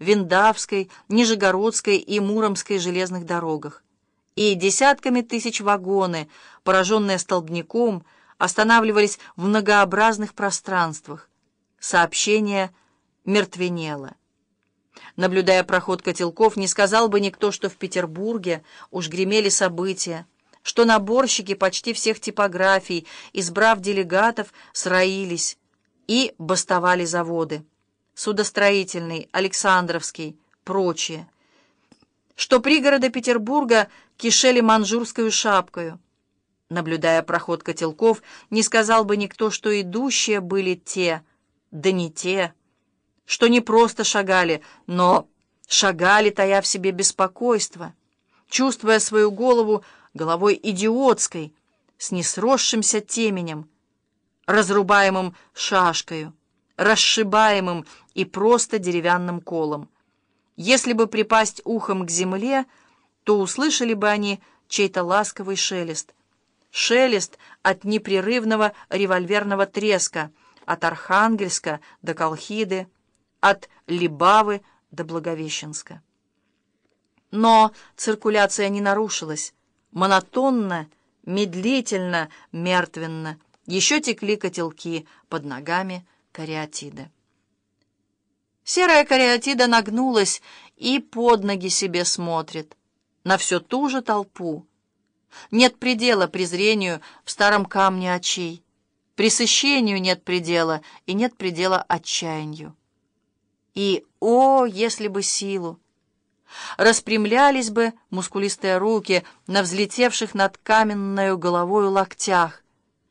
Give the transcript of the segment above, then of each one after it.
Виндавской, Нижегородской и Муромской железных дорогах. И десятками тысяч вагоны, пораженные столбняком, останавливались в многообразных пространствах. Сообщение мертвенело. Наблюдая проход котелков, не сказал бы никто, что в Петербурге уж гремели события, что наборщики почти всех типографий, избрав делегатов, сроились и бастовали заводы. Судостроительный, Александровский, прочие. Что пригороды Петербурга кишели манжурскую шапкою. Наблюдая проход котелков, не сказал бы никто, что идущие были те, да не те, что не просто шагали, но шагали, тая в себе беспокойство, чувствуя свою голову головой идиотской, с несросшимся теменем, разрубаемым шашкою, расшибаемым и просто деревянным колом. Если бы припасть ухом к земле, то услышали бы они чей-то ласковый шелест. Шелест от непрерывного револьверного треска, от Архангельска до Колхиды, от Либавы до Благовещенска. Но циркуляция не нарушилась. Монотонно, медлительно, мертвенно еще текли котелки под ногами кариатиды. Серая кариатида нагнулась и под ноги себе смотрит, на всю ту же толпу. Нет предела презрению в старом камне очей, пресыщению нет предела и нет предела отчаянию. И, о, если бы силу! Распрямлялись бы мускулистые руки на взлетевших над каменною головою локтях,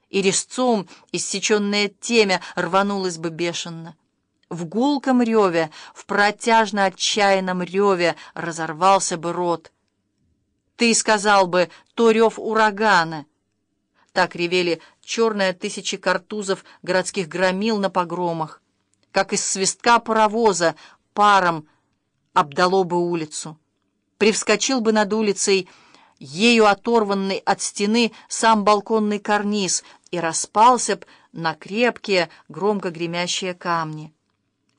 и резцом иссеченное темя рванулось бы бешено. В гулком реве, в протяжно отчаянном реве разорвался бы рот. Ты сказал бы, то рев урагана. Так ревели черные тысячи картузов городских громил на погромах, как из свистка паровоза паром обдало бы улицу. Привскочил бы над улицей ею оторванный от стены сам балконный карниз и распался б на крепкие, громко гремящие камни.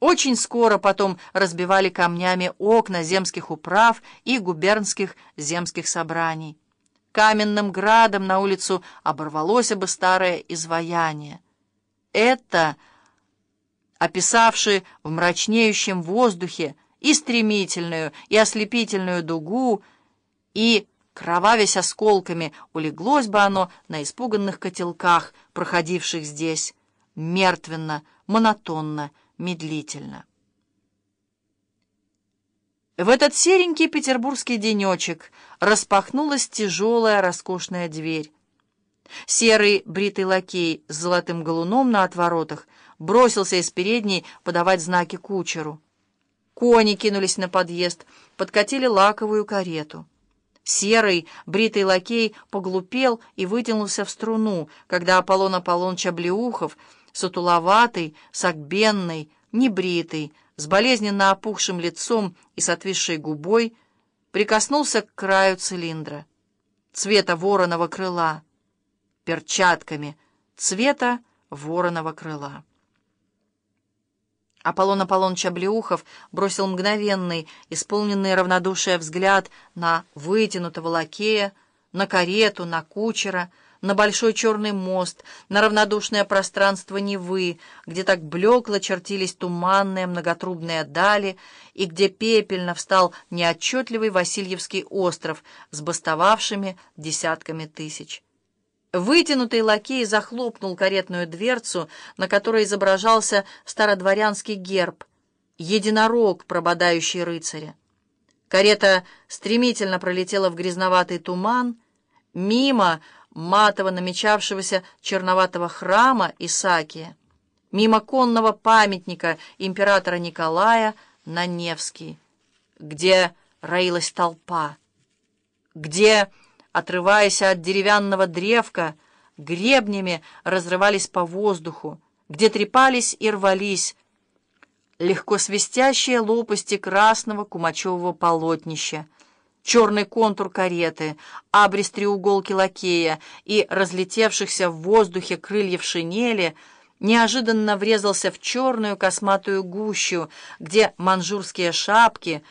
Очень скоро потом разбивали камнями окна земских управ и губернских земских собраний. Каменным градом на улицу оборвалось бы старое изваяние. Это, описавший в мрачнеющем воздухе и стремительную, и ослепительную дугу, и, кровавясь осколками, улеглось бы оно на испуганных котелках, проходивших здесь, мертвенно, монотонно, медлительно. В этот серенький петербургский денечек распахнулась тяжелая роскошная дверь. Серый бритый лакей с золотым галуном на отворотах бросился из передней подавать знаки кучеру. Кони кинулись на подъезд, подкатили лаковую карету. Серый, бритый лакей поглупел и вытянулся в струну, когда Аполлон Аполлоныч Облеухов, сутуловатый, согбенный, небритый, с болезненно опухшим лицом и с отвисшей губой, прикоснулся к краю цилиндра, цвета вороного крыла, перчатками. Цвета вороного крыла. Аполлон Аполлоныч Облеухов бросил мгновенный, исполненный равнодушия взгляд на вытянутого лакея, на карету, на кучера, на большой черный мост, на равнодушное пространство Невы, где так блекло чертились туманные многотрубные дали и где пепельно встал неотчетливый Васильевский остров с бастовавшими десятками тысяч. Вытянутый лакей захлопнул каретную дверцу, на которой изображался стародворянский герб, единорог, прободающий рыцаря. Карета стремительно пролетела в грязноватый туман, мимо матово намечавшегося черноватого храма Исаакия, мимо конного памятника императора Николая на Невский, где роилась толпа, где отрываясь от деревянного древка, гребнями разрывались по воздуху, где трепались и рвались легко свистящие лопасти красного кумачевого полотнища, черный контур кареты, абрис треуголки лакея и разлетевшихся в воздухе крыльев шинели, неожиданно врезался в черную косматую гущу, где манжурские шапки